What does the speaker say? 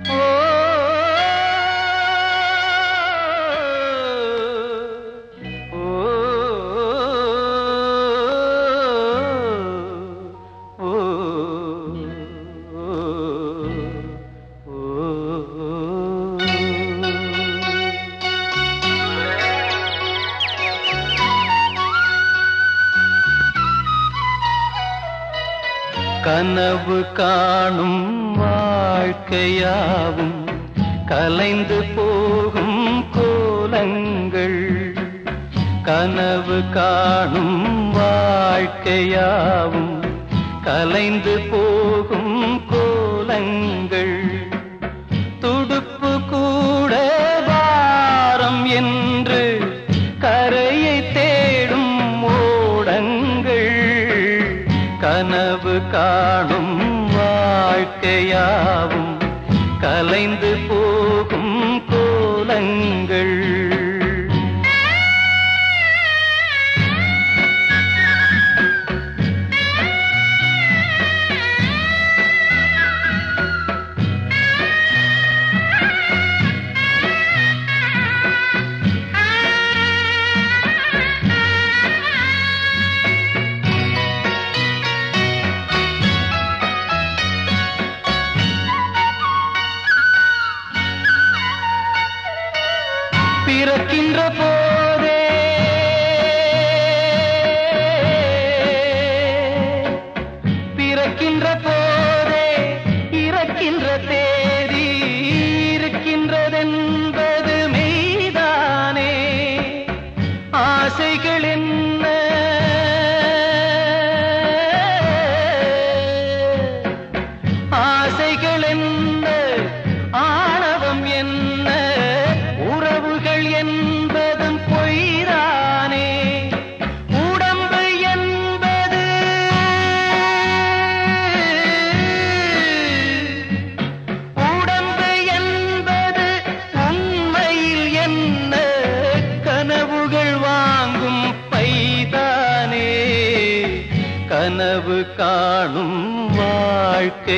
Oh. கனவு காணும் வாழ்க்கையாவும் கலைந்து போகும் கோலங்கள். கனவு காணும் வாழ்க்கையாவும் கலைந்து போகும் கோலங்கள். கனவு காணும் வாழ்க்கையாவும் கலைந்து போகும் கோலங்கள். பிறக்கின்ற போதே. பிறக்கின்ற போதே இறக்கின்ற தேதி இருக்கின்றதென்பது மெய்தானே. ஆசைகள் கனவு காணும் வாழ்க்கை